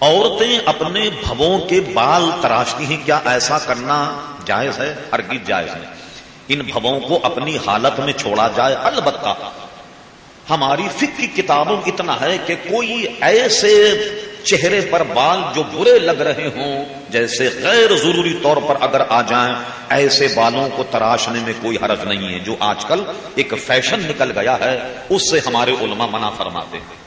عورتیں اپنے بھووں کے بال تراشتی ہیں، کیا ایسا کرنا جائز ہے؟ ہرگز جائز ہے ان بھووں کو اپنی حالت میں چھوڑا جائے، البتہ ہماری فکر کی کتابوں اتنا ہے کہ کوئی ایسے چہرے پر بال جو برے لگ رہے ہوں، جیسے غیر ضروری طور پر اگر آ جائیں، ایسے بالوں کو تراشنے میں کوئی حرج نہیں ہے۔ جو آج کل ایک فیشن نکل گیا ہے، اس سے ہمارے علماء منع فرماتے ہیں۔